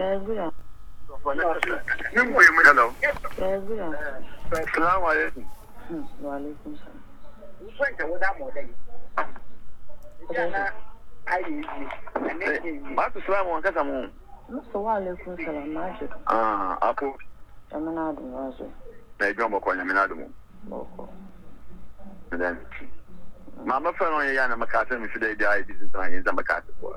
Ni mu ye mun na? Salamu alaikum. Wa alaikum salam. Musan jawo da mu dai. Jana ayi ne. Ba tu salamu an kasa mu. Musa wa alaikum salam maji. Ah, apo. Jamina dum wazo. Na ijo mo ko jamina dum. Boko. Dan. Mama fa no ya na makata mi fi dai dai bizin tan yin zan makata ko.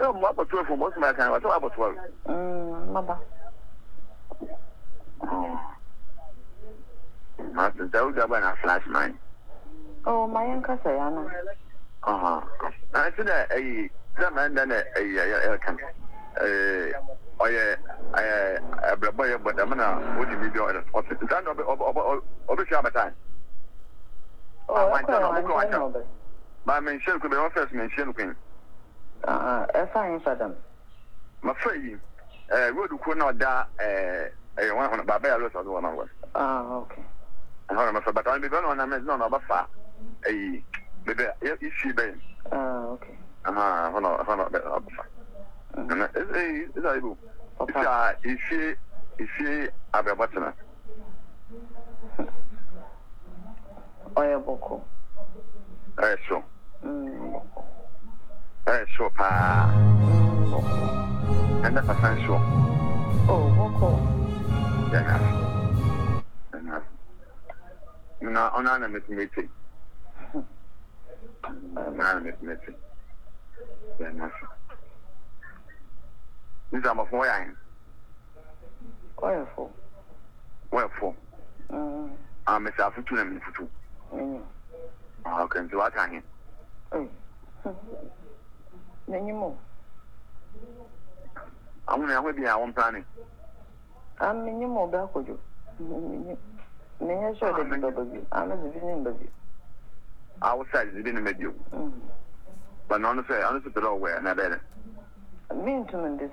ɛna mo abɔtɔ fo mo soma kan wasɛ abɔtɔ no. maba. maa tẹ sẹ o gaba na flash man. ọ maa yẹn kasa ya na. na ti na eyi sẹ maa n da na eyi ẹ ẹ kan ɔyɛ ɛɛ ɛbrɛbɔ yɛ bɔ dɛm na o ti mi bi ɔyɛ ɔtí nta na ɔbɛ ɔbɛ ɔbɛ fi abata. ɔkɔ yɛ wankyɛn na ɔbɛ. maa mi n ṣe nukun bɛ wọn fɛs mi n ṣe nukun ɛfa hin fa dam. mafa yi ɛɛ road ko na ɔda ɛɛ eh, ɛyɛ eh, wɔn ahoɔ baaba yɛ alo sɔɔ do wɔn ahoɔ. ah okay. ɛhɔn na mafa bata bebe ɔna ɔnam ɛdina ɔna ɔba fa ɛyi bebe isi bɛyɛ. ah okay. ɛhɔn ɛhɔn ɛhɔn ɔba fa. Mm. ɛnna ɛsɛ ɛsɛ ayi bo. ɔpa ɛsɛ ɛfie ɛfie abɛbɔ tena. ɔyɛ sure paa ɛnɛ pasan sure. oh wɔkɔ. na ɔno ana mɛtumi ete ɔno ana mɛtumi ete yɛna so wɔyɛ ahen. wɔyɛ fo. wɔyɛ fo. a mɛsɛ afutu na mɛ futu. ɔkɛ nti wata ahen n'enyim àwọn ènìyàn wọ́n di àwọn planning. àmì ní mo bá kojú mi yẹn sọ de bíbá bàbí àmì bíbí ní bàbí. awusa ìdíbí ni mẹbi o. bàtà ọ̀nà sọ yà ọ̀nà sọ pẹ̀lú ọ̀wẹ̀ ẹ̀ náà bẹ́ẹ̀ dẹ̀. mi n tún mi